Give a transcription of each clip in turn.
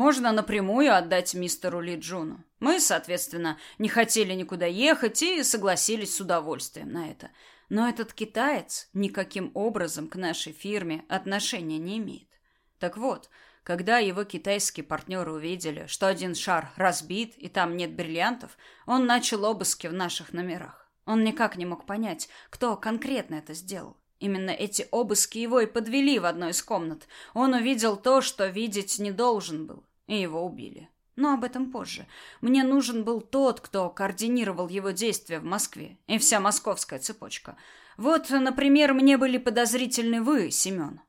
можно напрямую отдать мистеру Ли Джуну. Мы, соответственно, не хотели никуда ехать и согласились с удовольствием на это. Но этот китаец никаким образом к нашей фирме отношения не имеет. Так вот, когда его китайские партнеры увидели, что один шар разбит и там нет бриллиантов, он начал обыски в наших номерах. Он никак не мог понять, кто конкретно это сделал. Именно эти обыски его и подвели в одной из комнат. Он увидел то, что видеть не должен был, и его убили. Но об этом позже. Мне нужен был тот, кто координировал его действия в Москве, и вся московская цепочка. Вот, например, мне были подозрительны вы, Семен.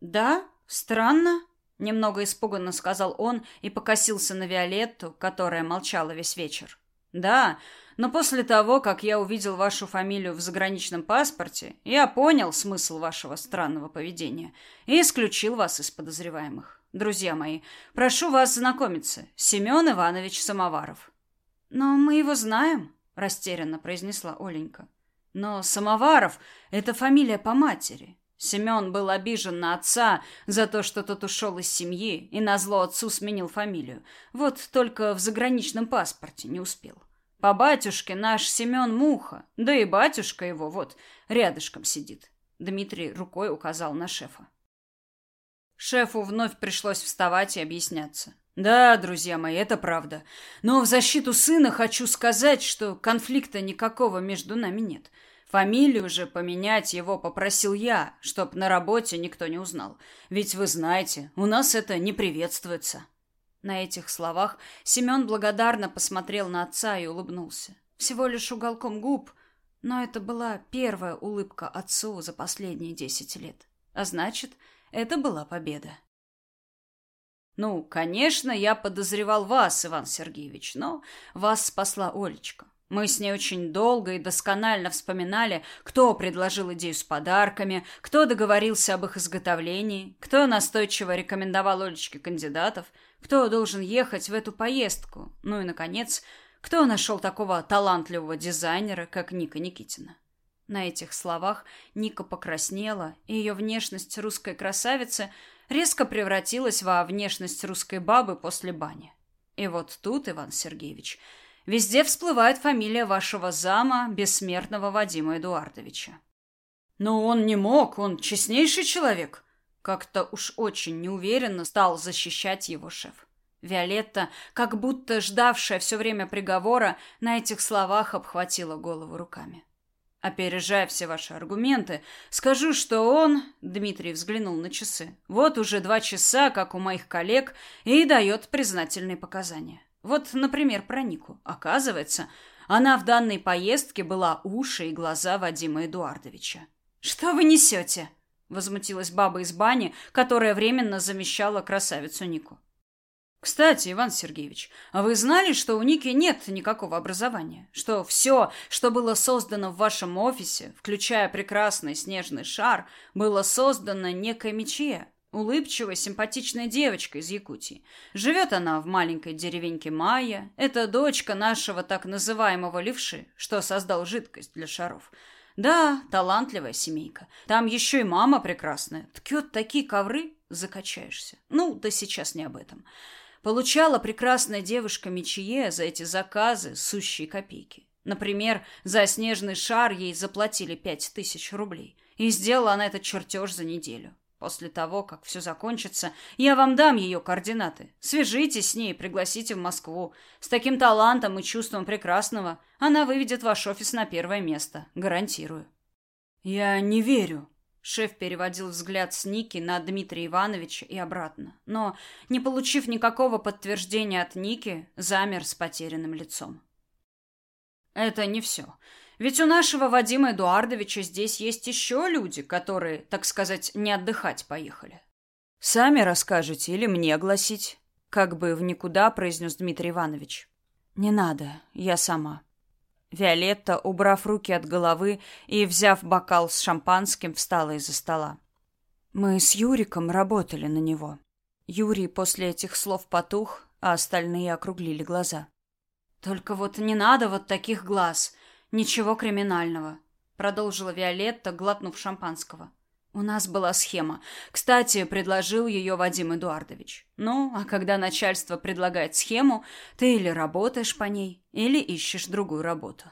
Да? Странно? Немного испуганно сказал он и покосился на Виолетту, которая молчала весь вечер. Да, но после того, как я увидел вашу фамилию в заграничном паспорте, я понял смысл вашего странного поведения и исключил вас из подозреваемых. Друзья мои, прошу вас знакомиться. Семен Иванович Самоваров. Но мы его знаем, растерянно произнесла Оленька. Но Самоваров это фамилия по матери. Семен был обижен на отца за то, что тот ушел из семьи и назло отцу сменил фамилию. Вот только в заграничном паспорте не успел. По батюшке наш Семен Муха, да и батюшка его вот рядышком сидит. Дмитрий рукой указал на шефа. Шефу вновь пришлось вставать и объясняться. Да, друзья мои, это правда. Но в защиту сына хочу сказать, что конфликта никакого между нами нет. Фамилию же поменять его попросил я, чтоб на работе никто не узнал. Ведь вы знаете, у нас это не приветствуется. На этих словах Семен благодарно посмотрел на отца и улыбнулся. Всего лишь уголком губ, но это была первая улыбка отцу за последние десять лет. А значит, это была победа. Ну, конечно, я подозревал вас, Иван Сергеевич, но вас спасла Олечка. Мы с ней очень долго и досконально вспоминали, кто предложил идею с подарками, кто договорился об их изготовлении, кто настойчиво рекомендовал Олечке кандидатов, кто должен ехать в эту поездку, ну и, наконец, кто нашел такого талантливого дизайнера, как Ника Никитина. На этих словах Ника покраснела, и ее внешность русской красавицы резко превратилась во внешность русской бабы после бани. И вот тут, Иван Сергеевич, Везде всплывает фамилия вашего зама, бессмертного Вадима Эдуардовича. Но он не мог, он честнейший человек. Как-то уж очень неуверенно стал защищать его шеф. Виолетта, как будто ждавшая все время приговора, на этих словах обхватила голову руками. Опережая все ваши аргументы, скажу, что он, Дмитрий взглянул на часы, вот уже два часа, как у моих коллег, и дает признательные показания. Вот, например, про Нику. Оказывается, она в данной поездке была уши и глаза Вадима Эдуардовича. «Что вы несете?» — возмутилась баба из бани, которая временно замещала красавицу Нику. «Кстати, Иван Сергеевич, а вы знали, что у Ники нет никакого образования? Что все, что было создано в вашем офисе, включая прекрасный снежный шар, было создано некой мече, Улыбчивая, симпатичная девочка из Якутии. Живет она в маленькой деревеньке Майя. Это дочка нашего так называемого левши, что создал жидкость для шаров. Да, талантливая семейка. Там еще и мама прекрасная. Ткет такие ковры, закачаешься. Ну, да сейчас не об этом. Получала прекрасная девушка Мечие за эти заказы сущие копейки. Например, за снежный шар ей заплатили пять тысяч рублей. И сделала она этот чертеж за неделю. После того, как все закончится, я вам дам ее координаты. Свяжитесь с ней пригласите в Москву. С таким талантом и чувством прекрасного она выведет ваш офис на первое место. Гарантирую. Я не верю. Шеф переводил взгляд с Ники на Дмитрия Ивановича и обратно. Но, не получив никакого подтверждения от Ники, замер с потерянным лицом. Это не все. Ведь у нашего Вадима Эдуардовича здесь есть еще люди, которые, так сказать, не отдыхать поехали. Сами расскажете или мне огласить? Как бы в никуда произнес Дмитрий Иванович. Не надо, я сама. Виолетта, убрав руки от головы и взяв бокал с шампанским, встала из-за стола. Мы с Юриком работали на него. Юрий после этих слов потух, а остальные округлили глаза. Только вот не надо вот таких глаз. Ничего криминального, продолжила Виолетта, глотнув шампанского. У нас была схема. Кстати, предложил ее Вадим Эдуардович. Ну, а когда начальство предлагает схему, ты или работаешь по ней, или ищешь другую работу.